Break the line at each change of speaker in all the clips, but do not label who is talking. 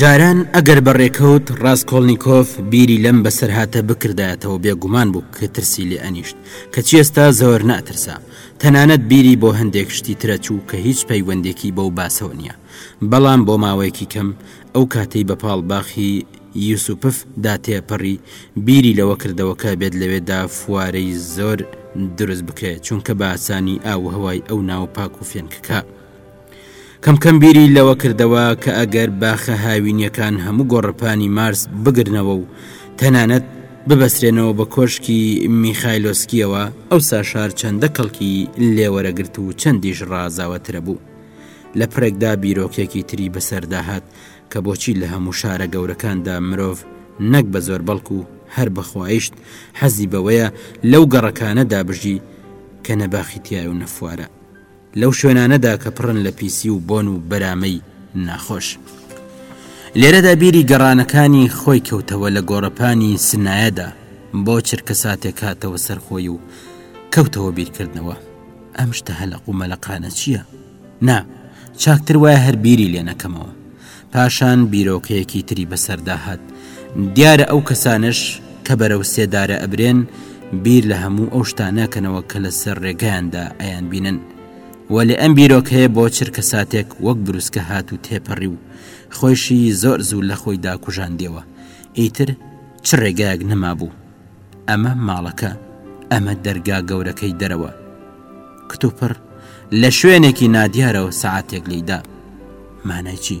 جاران ئەگەر بە ڕێکەوت ڕاستکۆڵنییکۆف بیری لەم بەسەرهاتە بکردایەتەوە بێگومان بوو کە ترسی لێ ئەنیشت کە چێستا زۆر ناترسا تەنانەت بیری بۆ هەندێک شتی ترە چوو کە هیچ پەیوەندێکی بەو باسەوە نییە بەڵام بۆ ماوەیەکی کەم ئەو کاتەی بە پاڵ باخی یوسوپف دا تێپەڕی، بیری لەوە کردەوە کە ئەبێت لەوێدا فوارەی زۆر دروست بکرێت، چونکە بە ئاسانی ئاو و هەوای ئەو ناوە پاک و فێنکەکە. کەم کەم بیری لەوە کردەوە کە ئەگەر باخە هاوینییەکان هەموو گۆڕەپانی مارس بگرنەوە و تەنانەت ببەسترێنەوە بە کۆشکی میخایلۆسکییەوە، ئەوسا شار چەندە کەڵکی لێ وەرەگرت و چەندیش ڕازاوەترەبوو. لە پڕێکدا بیرۆکێکی تری بەسەردا هات کە بۆچی لە هەموو شارە گەورەکاندا مرۆڤ نەک بە زۆر بەڵکو هەر بە خوایشت حەزی بەوەیە لەو گەڕەکانەدا بژی کە نە باخی تیایە و نە فوارە، لەو شوێنانەدا کە پڕن لە پیسی و بۆن و بەرامەی ناخۆش. لێرەدا بیری گەڕانەکانی خۆی کەوتەوە لە گۆڕەپانی سنایەدا بۆ چرکەساتێک هاتەوە سەر خۆی و کەوتەوە بیرکردنەوە، ئەم شتە هەلەق و مەلەقانە چییە؟ نا، چاکتر وایە هەر بیری لێ نەکەمەوە. پاشان بیرۆکەیەکی تری بەسەردا هات، دیارە ئەو کەسانەش کە بەرەو سێدارە ئەبرێن بیر لە هەموو ئەو شتانەکەنەوە کە لەسەر ڕێگەیاندا ئەیانبینن. وەلێ ئەم بیرۆکەیە بۆ چرکەساتێک وەک بروسکە هات و تێپەڕی و خۆیشی زۆر زوو لە خۆیدا کوژاندیەوە. ئیتر چ ڕێگایەک نەمابوو. ئەمە ماڵەکە، ئەمە دەرگا گەورەکەی دەرەوە. کتوپڕ لە شوێنێکی نادیارەوە سەعاتێک لێی دا. مانای چی؟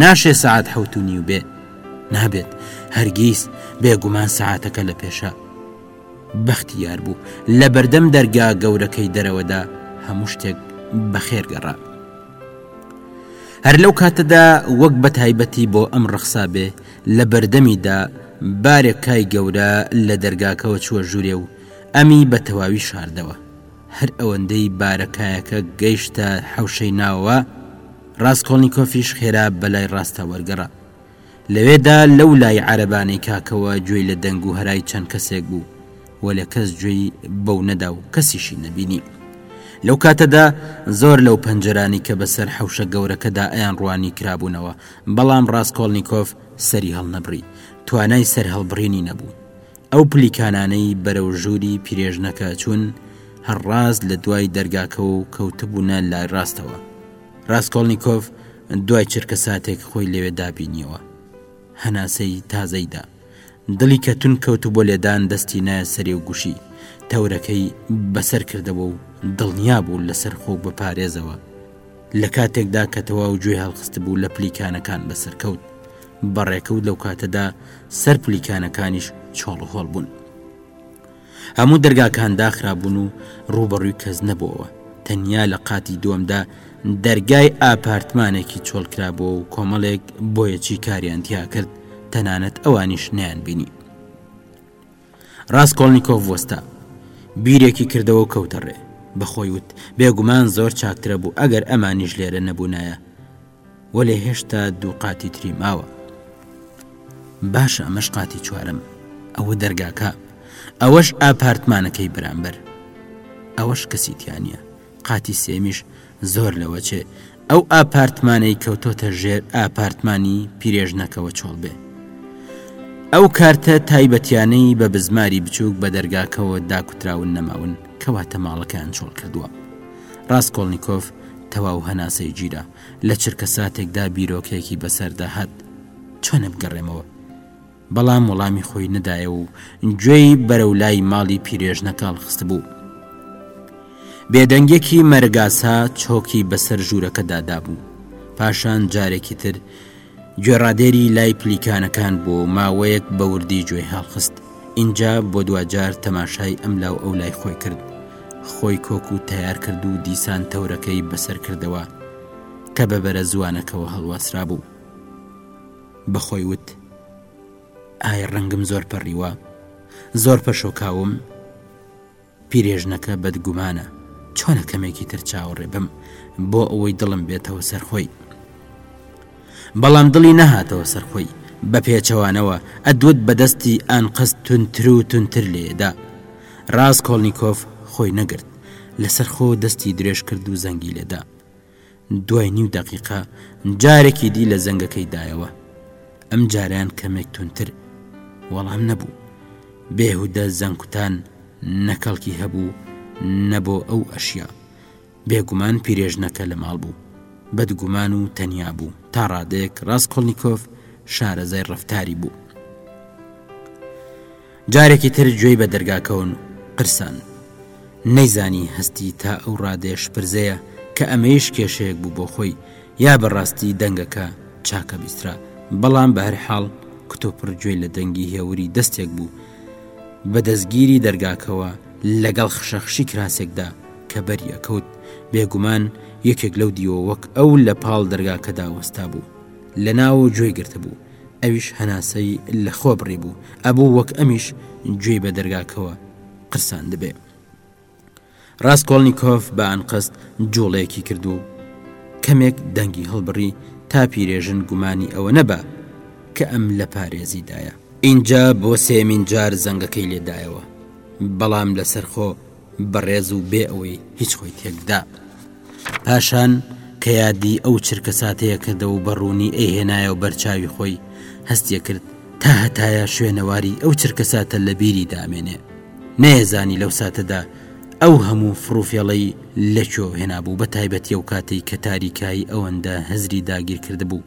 ناشێ سەعات حەوت و نیو بێ. نابێت، هەرگیز، بێگومان سەعاتەکە لە پێشە. بەختی یار بوو، لە بەردەم دەرگا گەورەکەی دەرەوەدا هەموو شتێک بە خێر گەڕا. هەر لەو کاتەدا وەک بە تایبەتی بۆ ئەم ڕەخسا بێ، لە بەردەمی دا بارێک کای گەورە لە دەرگاکەوە چووە ژوورێ و ئەمی بە تەواوی شاردەوە. هەر ئەوەندەی بارە کایەکە گەیشتە حەوشەی ناوەوە، ڕاسکۆڵنیکۆفیش خێرا بە لای ڕاستە وەرگەڕا. لەوێ دا لەو لای عەرەبانەی کاکەوە گوێی لە دەنگ و هەرای چەند کەسێک بوو، وەلێ کەس گوێی بەو نەدا و کەسیشی نەبینی. لەو کاتە دا زۆر لەو پەنجەرانەی کە بە سەر حەوشە گەورەکە دا ئەیانڕوانی کرابوونەوە، بەڵام ڕاسکۆڵنیکۆف سەری هەڵنەبڕی، توانای سەرهەڵبڕینی نەبوو. ئەو پلیکانانەی بەرەو ژووری پیرێژنەکە ئەچوون، هەر ڕاست لە دوای دەرگاکەوە و کەوتبوونە لای ڕاستەوە. ڕاسکۆڵنیکۆف دوای چرکەساتێک خۆی لەوێ دابینییەوە. هەناسەی تازەی دا. دڵی کە توند کەوتبووە لێدان دەستی نایە سەرێ و گوشی تەورەکەی بەسەر کردەوە و دڵنیا بوو لەسەرخۆ و بە پارێزەوە. لە کاتێکدا کە تەواو گوێی هەڵخستبوو لە پلیکانەکان بەسەرکەوت بەڕێکەوت لەو کاتەدا سەر پلیکانەکانیش چۆڵ هۆڵ بوون هەموو دەرگاکان داخرابوون و ڕوبەڕووی کەس نەبووەوە تەنیا لە قاتی دووەمدا دەرگای ئاپارتمانێکی چۆڵکرابوو و کۆمەڵێک بۆیەچی کاریان تیا کرد تەنانەت ئەوانیش نیان بینی ڕاسکۆڵنیکۆڤ وەستا، بیرێکی کردەوە و کەوتە ڕێ. بە خۆی وت، بێگومان زۆر چاکترە بوو ئەگەر ئەمانیش لێرە نەبوونایە. وەلێ هێشتا دوو قاتی تری ماوە. باشە ئەمەش قاتی چوارەم. ئەوە دەرگاکە. ئەوەش ئاپارتمانەکەی بەرامبەر. ئەوەش کەسی تیا نییە. قاتی سێیەمیش زۆر لەوە چێ ئەو ئاپارتمانەی کەوتۆتە ژێر ئاپارتمانی پیرێژنەکەوە چۆڵ بێ. ئەو کارتە تایبەتیانەی بە بزماری بچووک بە دەرگاکەوە داکوتراون نەماون کەواتە ماڵەکەیان چۆڵ کردووە. ڕاسکۆڵنیکۆف تەواو هەناسەی گیرا. لە چرکەساتێکدا بیرۆکەیەکی بەسەردا هات. چۆنە بگەڕێمەوە؟ بەڵام وەڵامی خۆی نەدایەوە و گوێی بەرەو لای ماڵی پیرێژنە تاڵ خستبوو. بێدەنگێکی مەرگاسا چۆکی بەسەر ژوورەکەدا دابوو. پاشان جارێکی تر گوێڕادێری لای پلیکانەکان بوو و ماوەیەک بە وردی گوێی هەڵخست. ئینجا بۆ دواجار تەماشای ئەم لاو ئەو لای خۆی کرد. خۆی کۆک و تەیار کرد و دیسان تەورەکەی بەسەر کردەوە کە بە بەرەزوانەکەوە هەڵواسرابوو. بە خۆی وت، ئای ڕەنگم زۆر پەڕیوە، زۆر پەشۆکاوم؟ پیرێژنەکە بەدگومانە، چۆنە کەمێکی تر چاوەڕێ بم بۆ ئەوەی دڵم بێتەوە سەر خۆی؟ بەڵام دڵی نەهاتەوە سەر خۆی، بە پێچەوانەوە ئەدوەت بە دەستی ئانقەست توندتر و توندتر لێیدا. ڕاسکۆڵنیکۆف خۆی نەگرت، لەسەر خۆ دەستی درێژ کرد و زەنگی لێدا. دوای نیو دەقیقە جارێکی دی لە زەنگەکەی دایەوە ئەم جاریان کەمێک تونتر وەڵام نەبوو بێهودە زەنگکوتان نەکەڵکی هەبوو نەبۆ ئەو ئەشیا بێگومان پیرێژنەکە لە ماڵ بوو بەدگومان و تەنیا بوو تا ڕادێک ڕاستکۆلنییکۆف شارەزای ڕفتاری بوو جارێکی تر گوێی بە دەرگاکەون قرسان. نەیزانی هەستی تا ئەو ڕادەیە شپرزەیە کە ئەمەیش کێشەیەک بوو بۆ خۆی یا بە ڕاستی دەنگەکە چاکە بیسترا، بەڵام بە هەر حاڵ کتوپڕ گوێی لە دەنگی هێوری دەستێک بوو بە دەستگیری دەرگاکەوە لەگەڵ خشەخشی کراسێکدا کە بەری ئەکەوت، بێگومان یەکێک لەو دیوە وەک ئەو لە پاڵ دەرگاکەدا وەستابوو لە ناو و گوێی گرتبوو. ئەویش هەناسەی لە خۆ بڕیبوو ئەبوو وەک ئەمیش گوێی بە دەرگاکەوە قرساندبێ ڕاستکۆڵنییکۆف بە ئەنقەست جوڵەیەکی کردو کەمێک دەنگی هەڵبڕی تا پیرێژن گومانی ئەوە نەبا کە ئەم لە پارێزیدایە ئینجا بۆ سێمین جار زەنگەکەی لێدایەوە بەڵام لەسەرخۆ بەڕێز و بێ ئەوەی هیچ خۆی تێکبدا پاشان کە یادی ئەو چرکە ساتەیە کردە و بەڕوونی ئەهێنایە و بەرچاوی خۆی هەستێ کرد تا هەتایە شوێنەواری ئەو چرکە ساتە لە بیری دامێنێ نەیەزانی لەو ساتەدا ئەو هەموو فڕوفێڵەی لەکۆ هێنابوو بە تایبەتی و کاتەی کە تاریکایی ئەوەندە هزری داگیر کرد بوو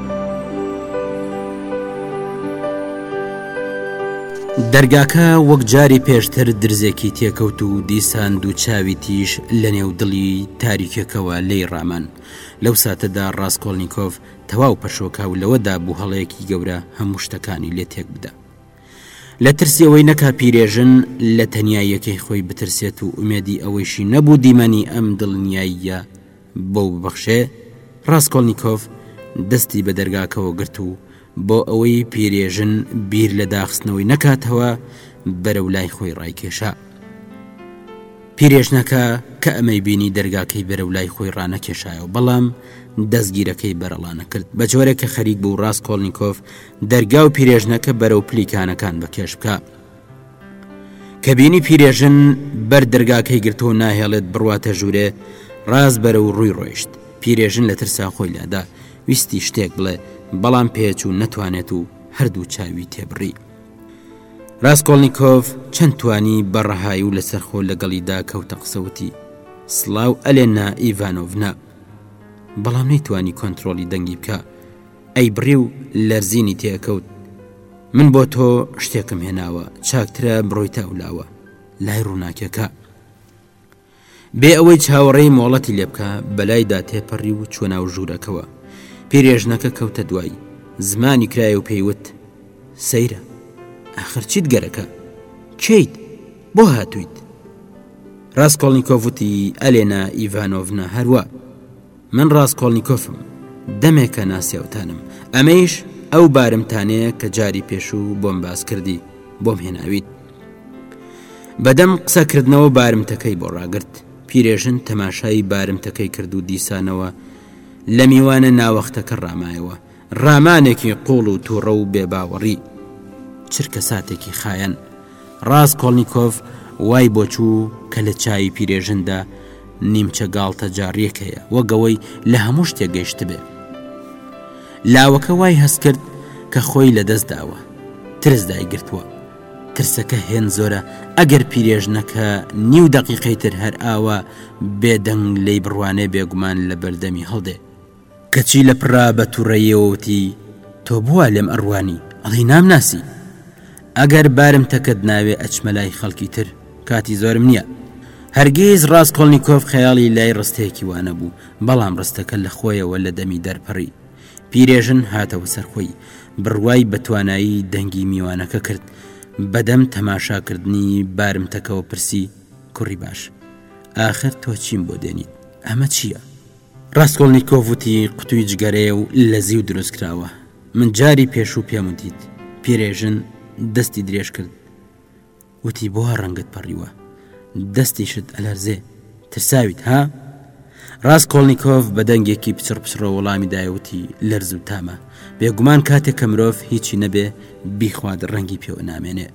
دەرگاکە وەک جاری پێشتر درزێکی تێکەوت و دیسان دوو چاوی تیژ لە نێو دڵی تاریکەکەوە لێی ڕامان لەو ساتەدا ڕاستکۆلنییکۆف تەواو پەشۆکا و لەوەدا بوو هەڵەیەکی گەورە هەموو شتەکانی لێ تێک بدە لە ترسیەوەی نەکا پیرێژن لە تەنیاییەکەی خۆی بترسێت و ئومێدی ئەوەیشی نەبوو دیمەنی ئەم دڵنیاییە بۆ ببەخشێ، ڕاسکۆڵنیکۆف دەستی بە دەرگاکەوە گرت و بۆ ئەوەی پیرێژن بیر لە داخستنەوەی نەکاتەوە، بەرەو لای خۆی ڕایکێشا. پیرێژنەکە کە ئەمەی بینی دەرگاکەی بەرەو لای خۆی ڕانەکێشایەوە، بەڵام دەستگیرەکەی بەرەڵانە کرد، بە جۆرێک کە خەریک بوو ڕاسکۆڵنیکۆف دەرگا و پیرێژنەکە بەرەو پلیکانەکان بەکێش بکا. کە بینی پیرێژن بەر دەرگاکەی گرتووە ناهێڵێت بڕواتە ژوورێ ڕاست بەرە و ڕووی ڕۆیشت پیرێژن لە ترسا خۆی لادا ویستی شتێک بڵێ بەڵام پێچوو نەتوانێت و هەردوو چاوی تێبڕی ڕاستکۆڵنییکۆف چەند توانی بە ڕەهایی و لەسەر خۆ لەگەڵیدا کەوتە قسەوتی سلااو ئەلێنا ئیڤانۆڤنا بەڵام نەیتوانی کۆنتترۆلی دەنگی بکە ئەیبڕی و لەرزینی تێکەوت، من بۆ تۆ شتێکم هێناوە، چاکترە بڕۆیتە ئەو لاوە، لای ڕووناکیەکە. بێ ئەوەی چاوەڕێی مۆڵەتی لێ بکا بەلایدا تێپەڕی و چوە ناو ژوورەکەوە پیرێژنەکە کەوتە دوای زمانی کرایە و پێیوت سەیرە ئاخر چیت گەرەکە کیت بۆ هاتوویت ڕاستکۆڵنییکۆڤوتی ئەلێنا ئیڤانۆڤنا هەروە من ڕاسکۆڵنیکۆفم، دەمێکە ناسیاوتانم، ئەمەیش ئەو بارمتانەیە کە جاری پێشوو بۆم باس کردی، بۆم هێناویت. بەدەم قسەکردنەوە بارمتەکەی بۆ ڕاگرت، پیرێژن تەماشای بارمتەکەی کرد و دیسانەوە لە میوانە ناوەختەکە ڕامایەوە، ڕامانێکی قوڵ و توڕە و بێ باوەڕی چرکەساتێکی خایەن. ڕاسکۆڵنیکۆڤ وای بۆ چوو کە لە چاوی پیرێژندا نیمچە گاڵتە جاڕیەک هەیە وەک ئەوەی لە هەموو شتێک گەیشتبێ. لاوەکە وای هەست کرد کە خۆی لە دەست داوە. ترس دایگرتووە. ترسەکە هێند زۆرە ئەگەر پیرێژنەکە نیو دەقیقەی تر هەر ئاوا بێدەنگ لێی بڕوانێ بێگومان لە بەردەمی هەڵدێ. کەچی لە پرا بە توڕەییەوە وتی، تۆ بۆوا لێم ئەڕوانی، ئەڵێی نامناسی؟ ئەگەر بارم تەکەت ناوێ ئەچمە لای خەڵکی تر، کاتی زۆرم نییە. هەرگیز ڕاسکۆڵنیکۆف خەیاڵی لای ڕستەیەکی وا نەبوو، بەڵام ڕستەکە لە خۆیەوە لە دەمی دەرپەڕی. پیرێژن هاتەوە سەر خۆی. بڕوای بە توانایی دەنگی میوانەکە کرد. بە دەم تەماشاکردنی بارمتەکەوە پرسی، کوڕی باش، ئاخر تۆ چیم بۆ دێنیت؟ ئەمە چییە؟ ڕاسکۆڵنیکۆڤ وتی، قوتووی جگەرەیە و لە زیو دروست کراوە. من جاری پێشوو پێم وتیت. پیرێژن دەستی درێژ کرد. وتی، بۆ وا ڕەنگت پەڕیوە؟ دەستیشت ئەلەرزێ. ترساویت، ها؟ ڕاسکۆڵنیکۆڤ بە دەنگێکی پچڕ پچڕەوە وەڵامی دایە وتی، لەرز و تامە. بێگومان کاتێک کە مرۆڤ هیچی نەبێ بیخوات ڕەنگی پێوە نامێنێ.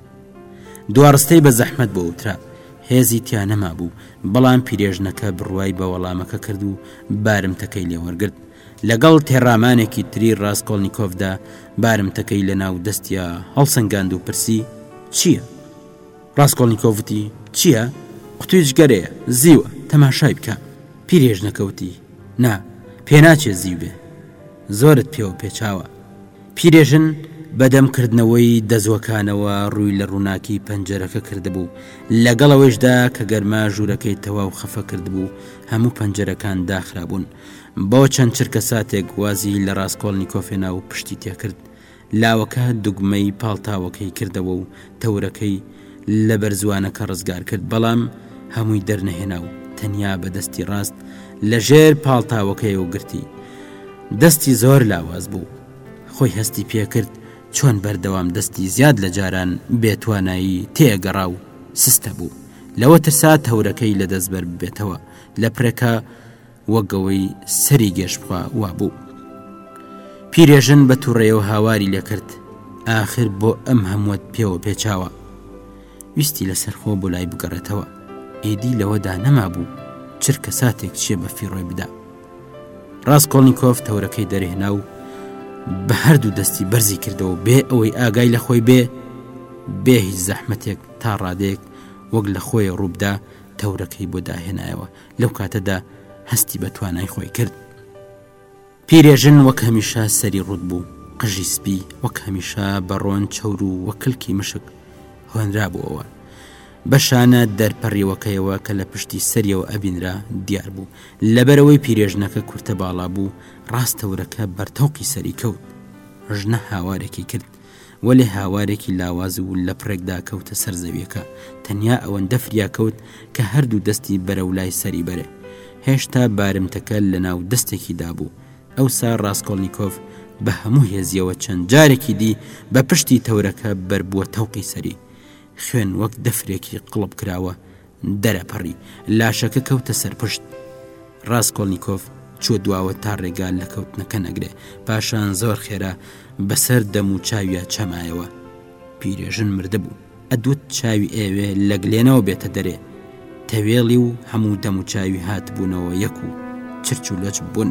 دوارستەی بە زەحمەت بۆ وترا. هێزی تیا نەمابوو، بەڵام پیرێژنەکە بڕوای بە وەڵامەکە کرد و بارمتەکەی لێ وەرگرت. لەگەڵ تێڕامانێکی تری ڕاسکۆڵنیکۆفدا بارمتەکەی لە ناو دەستیا هەڵسەنگاند و پرسی، چییە؟ ڕاسکۆڵنیکۆف وتی، چییە؟ قوتووی جگەرەیە، زیوە، تەماشای بکە. پیرێژنەکە وتی، نا، پێناچێ زیو بێ. زۆرت پێوە پێچاوە. پیرێژن بە دەم کردنەوەی دەزوەکانەوە ڕووی لە ڕووناکی پەنجەرەکە کردبوو، لەگەڵ ئەوەیشدا کە گەرما ژوورەکەی تەواو خەفە کردبوو، هەموو پەنجەرەکان داخرابوون. بۆ چەند چرکەساتێک وازی لە ڕاسکۆڵنیکۆفێنا و پشتی تێکرد. لاوەکە دوگمەی پاڵتاوەکەی کردەوە و تەورەکەی لە بەرزوانەکە ڕزگار کرد، بەڵام هەمووی دەرنەهێنا و تەنیا بە دەستی ڕاست لە ژێر پاڵتاوەکەیەوە گرتی. دەستی زۆر لاواز بوو. خۆی هەستی پێ کرد چۆن بەردەوام دەستی زیاد لە جاران بێتوانایی تێ گەڕا و سستە بوو. لەوە ترسا تەورەکەی لە دەست بەر ببێتەوە. لە پرەکە. وەک ئەوەی سەری گێژ بخوا وابوو پیرێژن بە توڕێەوە هاواری لەکرد ئاخر بۆ ئەم هەمووت پێوە پێچاوە ویستی لەسەر خۆ بۆ لای بگەڕێتەوە ئێدی لەوەدا نەما بوو چرکە ساتێک چێ بە فیڕۆی بدا ڕاستکۆڵنییکۆف تەورەکەی دەرهێنا و بە هەردوو دەستی بەرزی کردەوە بێ ئەوەی ئاگای لە خۆی بێ بێ هیچ زەحمەتێک تا ڕادێک وەک لە خۆی ڕووبدا تەورەکەی بۆ داهێنایەوە لەو کاتەدا هەستی بە توانای خۆی کرد پیرێژن وەک هەمیشە سەری ڕوت بوو قژی سپی وەک هەمیشە بەڕۆن چەور و وەکلکی مشک هۆنرابووەوە بە شانە دەرپەڕیوەکەیەوە کە لە پشتی سەریەوە ئەبینرا دیار بوو لەبەرەوەی پیرێژنەکە کورتە باڵا بوو ڕاستەورەکە بەرتەوقی سەری کەوت ژنە هاوارێکی کرد وەلێ هاوارێکی لاواز و لەپڕێکدا کەوتە سەر زەویەکە، تەنیا ئەوەندە فریا کەوت کە هەردوو دەستی بەرەو لای سەری بەرێ. هێشتا بارمتەکە لەناو دەستێکیدا بوو. ئەوسا ڕاسکۆڵنیکۆف بە هەموو هێزیەوە چەند جارێکی دی بە پشتی تەورەکە بەربووە تەوقی سەری. خوێن وەک دەفرێکی قڵپکراوە دەرەپەڕی، لاشەکە کەوتە سەر پشت. ڕاسکۆڵنیکۆف چووە دواوە تا ڕێگا لە کەوتنەکە نەگرێ، پاشان زۆر خێرا بەسەر دەموچاویا چەمایەوە. پیرێژن مردبوو، ئەدوت چاوی ئەیەوێ لە گلێنەوە بێتە دەرێ. تەوێڵی و هەموو دەموچاوی هاتبوونەوە یەک و چرچ و لۆچ بوون.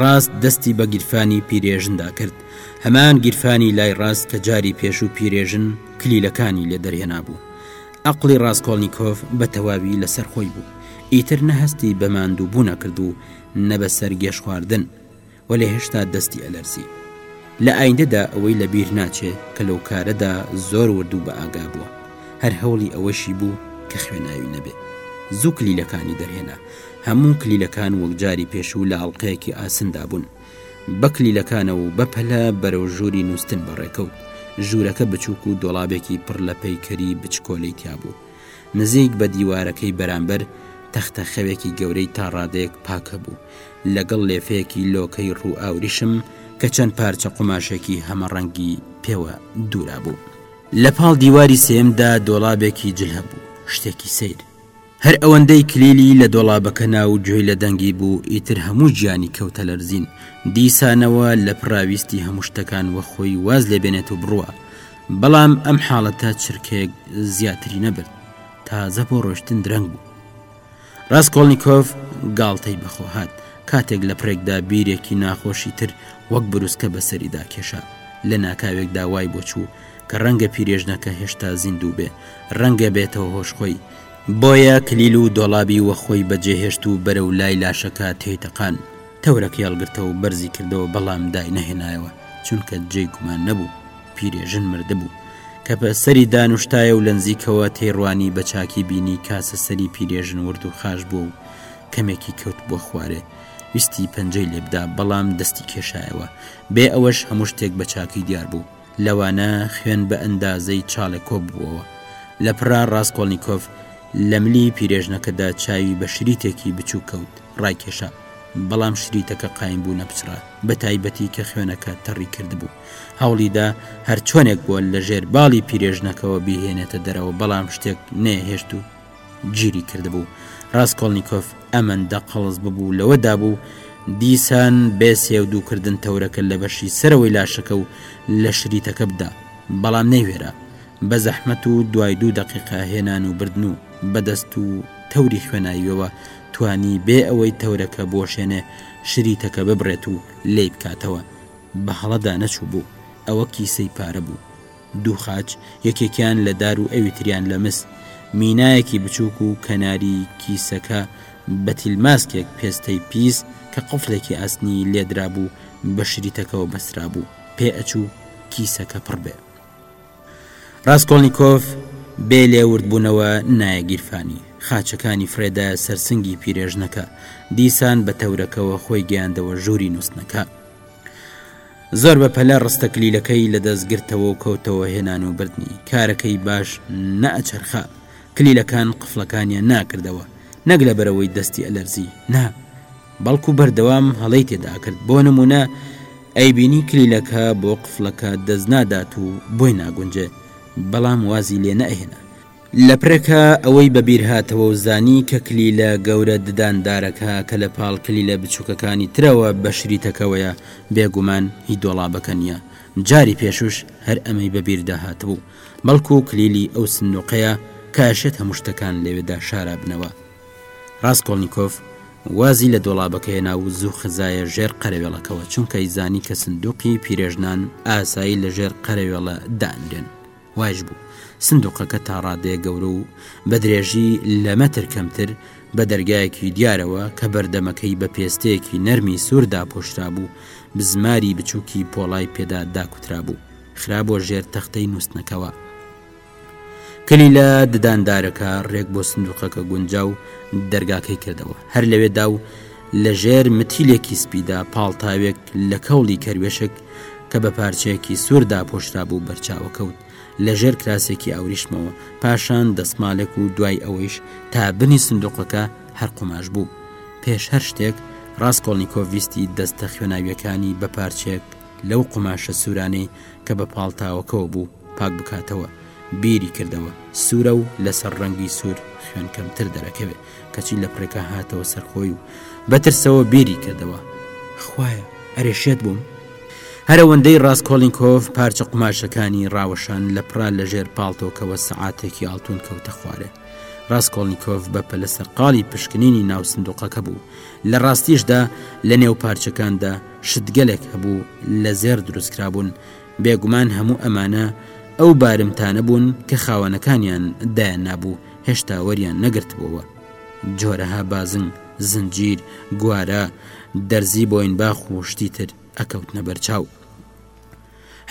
ڕاست دەستی بە گیرفانی پیرێژندا کرد، هەمان گیرفانی لای ڕاست کە جاری پێشوو پیرێژن کلیلەکانی لێ دەرهێنابوو. ئەقڵی ڕاسکۆڵنیکۆف بە تەواوی لەسەر خۆی بوو، ئیتر نە هەستی بە ماندووبوون ئەکرد و نە بە سەر گێژ خواردن، وەلێ هێشتا دەستی ئەلەرزی. لە ئایندەدا ئەوەی لە بیر ناچێ کە لەو کارەدا زۆر ورد و بە ئاگا بووە. هەر هەوڵی ئەوەشی بوو کە خوێناوی نەبێ. زوو کلیلەکانی دەرهێنا. هەموو کلیلەکان وەک جاری پێشوو لە ئەڵقەیەکی ئاسندا بوون. بە کلیلەکانەوە و بە پەلە بەرەو ژووری نووستن بەڕێکەوت. ژوورەکە بچووک و دۆڵابێکی پڕ لە پەیکەری بچکۆلەی تیا بوو. نزیک بە دیوارەکەی بەرامبەر، تەختە خەوێکی گەورەی تا ڕادەیەک پاک هەبوو، لەگەڵ لێفەیەکی لۆکەی ڕوو ئاوریشم کە چەند پارچە قوماشێکی هەمە ڕەنگی پێوە دوورابوو. لە پاڵ دیواری سێیەمدا دۆڵابێکی جل هەبوو. شتێکی سەیر. هەر ئەوەندەی کلیلی لە دۆڵابەکە نا و گوێی لە دەنگی بوو، ئیتر هەموو گیانی کەوتە لەرزین. دیسانەوە لە پڕا ویستی هەموو شتەکان وە خۆی واز لێ بێنێت و بڕوا. بەڵام ئەم حاڵەتە چرکەیەک زیاتری نەبرد. تازە بۆ ڕۆیشتن درەنگ بوو. ڕاسکۆڵنیکۆف گاڵتەی بە خۆ هات، کاتێک لە پڕێکدا بیرێکی ناخۆشی تر وەک برووسکە بە سەریدا کێشا. لە ناکاوێکدا وای بۆ چوو، کە ڕەنگە پیرێژنەکە هێشتا زیندوو بێ ڕەنگە بێتەوە هۆش خۆی بۆیە کلیل و دۆڵابی وە خۆی بەجێهێشت و بەرە و لای لاشەکە تێیتەقان تەورەکە یاڵگرتە و بەرزی کردەوە بەڵام دای نەهێنایەوە چونکە جێ گومان نەبوو پیرێژن مردبوو کە پە سەری دانوشتایە و لەنزیکەوە تێڕوانی بە چاکی بینی کاسە سەری پیرێژن ورد و خاش بوو و کەمێکی کەوت بۆ خوارێ ویستی پەنجەی لێبدا بەڵام دەستی کێشایەوە بێ ئەوەش هەموو شتێک بە چاکی دیار بوو لەوانە خوێن بە ئەندازەی چاڵێک کۆببووەوە. لە پڕا ڕاسکۆڵنیکۆف لە ملی پیرێژنەکەدا چاوی بە شریتێکی بچووک کەوت، ڕایکێشا. بەڵام شریتەکە قایم بوو نەپچڕا، بە تایبەتی کە خوێنەکە تەڕی کردبوو. هەوڵیدا هەرچۆنێک بووە لەژێر باڵی پیرێژنەکەوە بیهێنێتە دەرەوە، بەڵام شتێک نەیەهێشت و. گیری کردبوو ڕاستکۆڵنییکۆف ئەمەندە قەڵز ببوو لەوە دابوو دیسان بێ سێو دووکردن تەورەکە لە بەشی سەرەوەی لاشەکە و لە شریتەکە بدا بەڵام نەیوێرا بە زەحمەت و دوای دوو دقیقا هێنان و بردن و بەدەست و تەوری خوێناییەوە توانی بێ ئەوەی تەورەکە بۆشێنێ شریتەکە ببرێت و لی بکاتەوە بە هەڵەدا نەچوو بوو ئەوە کیسەی پارە بوو دوو خاچ، یەکێکیان لە دار و ئەوی تریان لە مس، مینایەکی بچووک و کەناری کیسەکە بە تیلماسکێک پێستەی پیس کە قفڵێکی ئاسنی لێدرابوو بە شریتەکەوە بەسترابوو، پێ ئەچوو کیسەکە پڕ بێ. ڕاسکۆڵنیکۆف بێ لێ ورد بوونەوە نایە گیرفانی. خاچەکانی فرێدایە سەر سنگی پیرێژنەکە. دیسان بە تەورەکەوە خۆی گەیاندەوە ژووری نووستنەکە. زۆر بە پەلە ڕستە کلیلەکەی لە دەست گرتەوە و کەوتەوە هێنان و بردنی کارەکەی باش نەئەچەرخا کلیلەکان قفڵەکانیان ناکردەوە نەک لە بەرەوەی دەستی ئەلەرزی نا بەڵکو بەردەوام هەڵی تێدا کرد بۆ نمونە ئەیبینی کلیلەکە بۆ قفلەکە دەست نادات و بۆی ناگونجێ بەڵام وازی لێ نەهێنا لەپرەکە ئەوەی بەبیرهاتەوە و زانی کە کلیلە گەورە دداندارەکە کە لە پاڵ کلیلە بچووکەکانی ترەوە بە شریتەکەوەیە بێگومان هی دۆڵابەکە نییە، جاری پێشووش هەر ئەمەی بەبیردا هاتبوو، بەڵکو کلیلی ئەو سندوقەیە کە ئەشێت هەموو شتەکان لەوێدا شارابنەوە. ڕاسکۆڵنیکۆف وازی لە دۆڵابەکە هێنا و زوو خزایە ژێر قەرەوێڵەکەوە، چونکە ئەیزانی کە سندوقی پیرێژنان ئاسایی لەژێر قەرەوێڵە دانرێن. وایش بوو سندوقەکە تا ڕادەیە گەورە و بە درێژی لە مەتر کەمتر بە دەرگایەکی دیارەوە کە بەردەمەکەی بە پێستەیەکی نەرمی سوور داپۆشرا بوو بزماری بچووکی پۆڵای پێدا داکوترا بوو خرابۆ ژێر تەختەی نووستنەکەوە کلی لە دداندارەکە ڕێک بۆ سندوقەکە گونجا و دەرگاکەی کردەوە هەر لەوێدا و لە ژێر متیلێکی سپیدا پاڵتاوێک لە کەوڵی کەروێشک کە بە پارچەیەکی سوور داپۆشرابوو بەرچاوە کەوت لە ژێر کراسێکی ئاوریشمەوە، پاشان دەسماڵێک و دوای ئەوەیش تا بنی سندووقەکە هەر قوماش بوو. پێش هەر شتێک ڕاسکۆڵنیکۆف ویستی دەستە خوێناوییەکانی بە پارچەیەک لەو قوماشە سوورانەی کە بە پاڵتاوەکەوە بوو پاک بکاتەوە، بیری کردەوە سوورە و لەسەر ڕەنگی سوور خوێن کەمتر دەرەکەوێ. کەچی لە پڕێکا هاتەوە سەرخۆی و بە ترسەوە بیری کردەوە خوایە ئەرێ شێت بووم؟ هەرەوەندەی ڕاستکۆڵینکۆڤ پارچە قوماشەکانی ڕاوەشان لە پڕا لە ژێر پاڵتۆکەوە سەعاتێکی ئاڵتون کەوتە خوارێ ڕاستکۆڵنییکۆڤ بە پەلە سەرقاڵی پشکنینی ناو سندوقەکە بوو لە ڕاستیشدا لە نێو پارچەکاندا شتگەلێک هەبوو لە زێر دروستکرابوون بێگومان هەموو ئەمانە ئەو بارمتانە بوون کە خاوەنەکانیان دایان نابوو هێشتا وەریان نەگرتبۆوە. جۆرەها بازنگ، زنجیر، گوارە، دەرزی بۆینباخ و شتی تر ئەکەوتنە بەرچاو.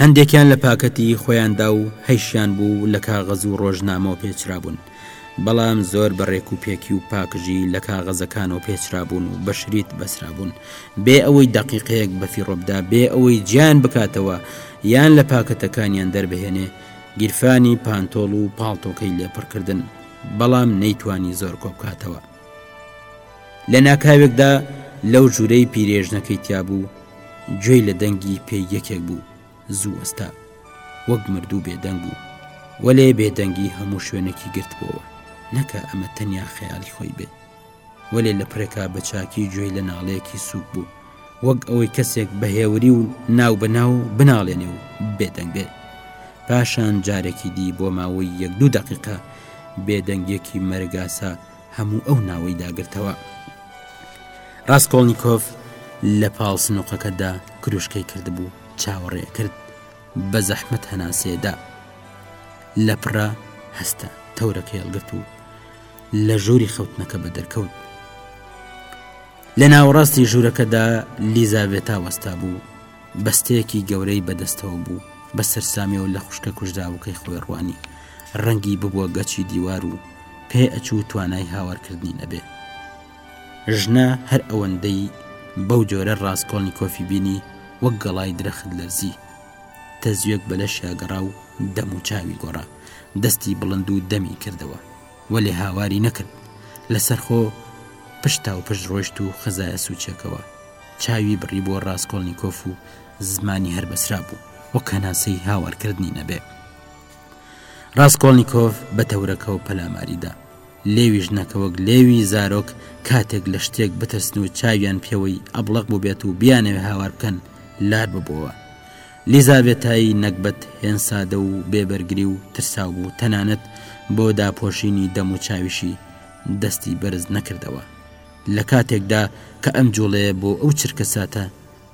هەندێکیان لە پاکەتی خۆیاندا و هەیشیان بوو لە کاغەز و ڕۆژنامەوە پێچرابوون. بەڵام زۆر بە ڕێک و پێکی و پاکژی لە کاغەزەکانەوە پێچرابوون و بە شریت بەسترابوون، بێ ئەوەی دەقیقەیەک بە فیڕۆ بدا، بێ ئەوەی جیان بکاتەوە یان لە پاکەتەکانیان دەربهێنێ، گیرفانی پانتۆڵ و پاڵتۆکەی لێ پڕ کردن، بەڵام نەیتوانی زۆر کۆ بکاتەوە. لە ناکاوێکدا لەو ژوورەی پیرێژنەکەی تیا بوو، گوێی لە دەنگی پێی یەکێک بوو. زوو وەستا وەک مردوو بێدەنگ بوو وەلێ بێدەنگی هەموو شوێنێکی گرتبووەوە نەکە ئەمە تەنیا خەیالی خۆی بێت وەلێ لە پرێکا بە چاکی گوێی لە ناڵەیەکی سوک بوو وەک ئەوەی کەسێک بەهێوری و ناو بە ناو بناڵێنێ و بێدەنگ بێت پاشان جارێکی دی بۆ ماوەی یەک دوو دقیقا بێدەنگێکی مەرگاسا هەموو ئەو ناوەی داگرتەوە ڕاستکۆڵنییکۆف لە پاڵ سنوقەکەدا کروشکەی کردبوو چاوەڕێ کرد بە زەحمەت هەناسێ دا لە پڕا هەستە تەورەکەی هەڵگرت و لە ژووری خەوتنەکە بە دەرکەوت لە ناوەڕاستی ژوورەکەدا لیزاڤێتا وەستا بوو بەستەیەکی گەورەی بەدەستەوە بوو بە سەررسامی و لە خوشکە کوژراوەکەی خۆی ڕوانی ڕەنگی ببووە گەچی دیوار و پێ ئەچوو توانای هاوارکردنی نەبێ ژنە هەر ئەوەندەی بەو جۆرە ڕاستکۆڵنیکۆفی بینی وەک گەڵای درەخت لەرزی. تەزوێک بە لەشیا گەڕا و دەم و چاوی گۆڕا. دەستی بڵند و دەمی کردەوە. وەلێ هاواری نەکرد. لەسەرخۆ پشتاوپشت ڕۆیشت و خزایە سووچێکەوە. چاوی بڕیبووە ڕاستکۆڵنیکۆف و زمانی هەر بەسرا بوو وەک هەناسەی هاوارکردنی نەبێ. ڕاسکۆڵنیکۆف بە تەورەکەوە پەلاماری دا. لێوی ژنەکە وەک لێوی زارۆک کاتێک لە شتێک بترسن و چاویان پێوەی ئەبڵەق بووبێت و بیانەوێ هاوار بکەن لار ببۆوە. لیزاڤێتای نەگبەت هێن سادە و بێ بەرگری و ترساو بوو تەنانەت بۆ داپۆشینی دەم و چاویشی دەستی بەرز نەکردەوە لە کاتێکدا کە ئەم جووڵەیە بۆ ئەو چرکەساتە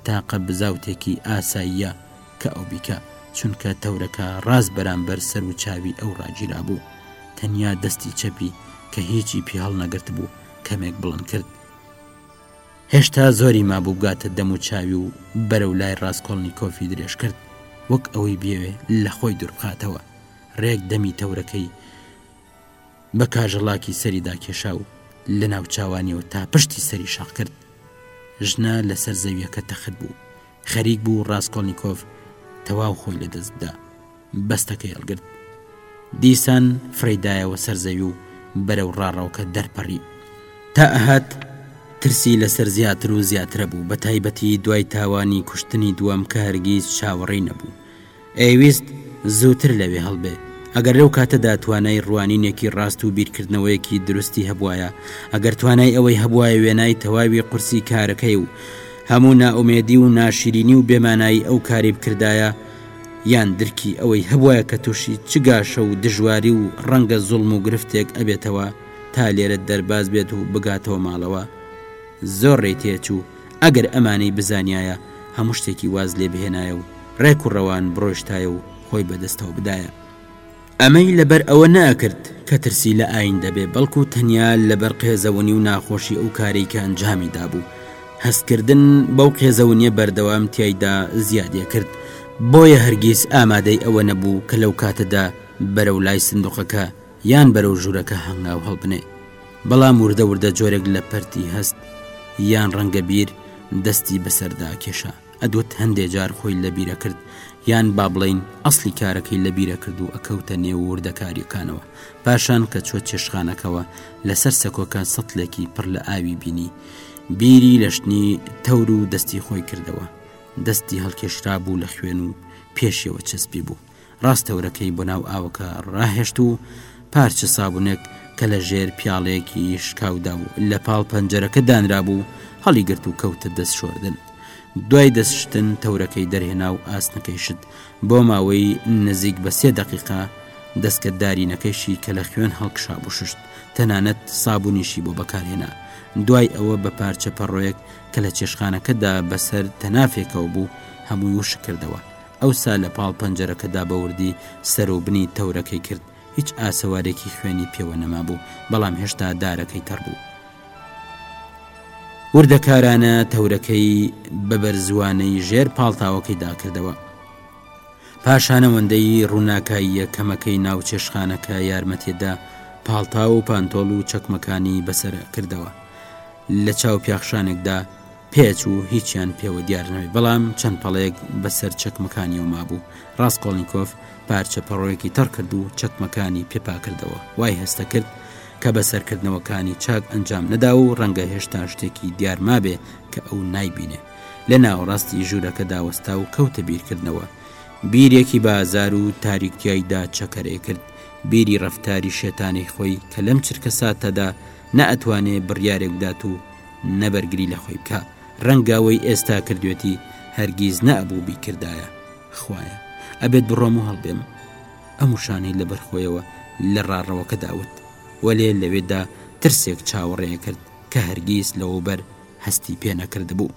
تاقە بزاوتێکی ئاساییە کە ئەو بیکا چونکە تەورەکە ڕاست بەرامبەر سەر و چاوی ئەو ڕاگیرابوو تەنیا دەستی چەپی کە هیچی پێ هەڵنەگرتبوو کەمێک بڵند کرد هێشتا زۆری مابوو بگاتە دەم و چاوی و بەرەو لای ڕاستکۆڵنی کۆفی درێژ کرد وەک ئەوەی بێوێ لە خۆی دوربخاتەوە ڕێک دەمی تەورەکەی بە کاژەڵاکی سەری داکێشا و لە ناو چاوانیەوە تا پشتی سەری شەق کرد. ژنە لە سەر زەویەکە تەخت بوو. خەریک بوو ڕاسکۆڵنیکۆف تەواو خۆی لە دەست بدا. بەستەکەی هەڵگرت. دیسان فڕێی دایەوە سەر زەوی و بەرەو ڕاڕەوکە دەرپەڕی. تا ئەهات ترسی لە سەر زیاتر و زیاترە بوو بە تایبەتی دوای تاوانی کوشتنی دووەم کە هەرگیز چاوەڕێی نەبوو. ئەیویست زووتر لەوێ هەڵبێ. ئەگەر لەو کاتەدا توانای ڕوانینێکی ڕاست و بیرکردنەوەیەکی دروستی هەبوایە، ئەگەر توانای ئەوەی هەبوایە وێنای تەواوی قورسی کارەکەی و هەموو نائومێدی و ناشیرینی و بێمانایی ئەو کاری بکردایە، یان درکی ئەوەی هەبوایە کە تووشی چ گاشە و دژواری و ڕەنگە زوڵم و گرفتێک ئەبێتەوە تا لێرە دەرباز بێت و بگاتەوە ماڵەوە، زۆر رێی تێچوو. ئەگەر ئەمانەی بزانیایە هەموو شتێکی واز لێ بهێنایە و ڕێک و ڕەوان بڕۆشتایە و خۆی بە دەستەوە بدایە. ئەمەی لەبەر ئەوە نەئەکرد کە ترسی لە ئایندە بێ بەڵکو تەنیا لەبەر قێزەونی و ناخۆشی ئەو کارەی کە ئەنجامی دابوو هەست کردن بەو قێزەونیە بەردەوام تیایدا زیاد ئەکرد بۆیە هەرگیز ئامادەی ئەوە نەبوو کە لەو کاتەدا بەرەو لای سندوقەکە یان بەرەو ژوورەکە هەنگاو هەڵبنێ بەڵام وردە وردە جۆرێک لە پەرتی هەست یان ڕەنگە بیر دەستی بەسەردا کێشا ئەدوت هەندێ جار خۆی لە بیرە کرد یان با بڵین ئەسلی کارەکەی لە بیرە کرد و ئەکەوتە نێو وردەکاریەکانەوە پاشان کە چوە چێشخانەکەوە لەسەر سەکۆکە سەتلێکی پڕ لە ئاوی بینی بیری لەشتنی تەور و دەستی خۆی کردەوە دەستی هەڵکێشرا بوو لە خوێن و پێشەوە چەسپی بوو ڕاستەورەکەی بۆ ناو ئاوەکە ڕاهێشت و پارچە سابونێک کە لە ژێر پیاڵێکی شکاودا و لە پاڵ پەنجەرەکە دانرابوو هەڵی گرت و کەوتە دەست شۆردن دوای دەستشتن تەورەکەی دەرهێنا و ئاسنەکەی شت بۆ ماوەی نزیک بە سێ دقیقا دەستکە دارینەکەشی کە لە خوێن هەڵکشا بشت تەنانەت سابونیشی بۆ بەکارهێنا دوای ئەوە بە پارچە پەڕۆیەک کە لە چێشخانەکەدا بەسەر تەنافێکەوە بوو هەمووی وشکردەوە ئەوسا لە پاڵ پەنجەرەکەدا بە وردی سەر و بنی تەورەکەی کرد، هیچ ئاسەوارێکی خوێنی پێوە نەمابوو، بەڵام هێشتا دارەکەی تەڕ بوو. وردەکارانە تەورەکەی بە بەرزوانەی ژێر پاڵتاوەکەیدا کردەوە. پاشان ئەوەندەی ڕووناکاییە کەمەکەی ناو چێشخانەکە یارمەتیدا پاڵتاو و پانتۆڵ و چەکمەکانی بەسەر کردەوە. لە چاو پیاخشانێکدا پێچ و هیچیان پێوە دیار نەوی بەڵام چەند پەڵەیەک بەسەر چەکمەکانیەوە مابوو ڕاستکۆڵنییکۆف پارچە پەڕۆیەکی تەڕ کرد و چەکمەکانی پێپاکردەوە وای هەستە کرد کە بە سەرکردنەوەکانی چاک ئەنجام نەدا و ڕەنگە هێشتا شتێکی دیار مابێ کە ئەو نایبینێ لە ناوەڕاستی ژوورەکە داوەستا و کەوتە بیرکردنەوە بیرێکی بازار و تاریکتیایدا چەکەرێ کرد بیری ڕفتاری شێتانەی خۆی کە لەم چرکە ساتەدا نە ئەتوانێ بڕیارێک بدات و نە بەرگری لە خۆی بکا ڕەنگە ئەوەی ئێستا کردوێتی هەرگیز نەبوو بیکردایە خوایە ئەبێت بڕۆم و هەڵبێم ئەم وشانەی لە بەرخۆیەوە لە ڕاڕەوەکە داوت وەلێ لەوێدا ترسێک چاوەڕێ کرد کە هەرگیز لەوەوبەر هەستی پێ
نەکردبوو.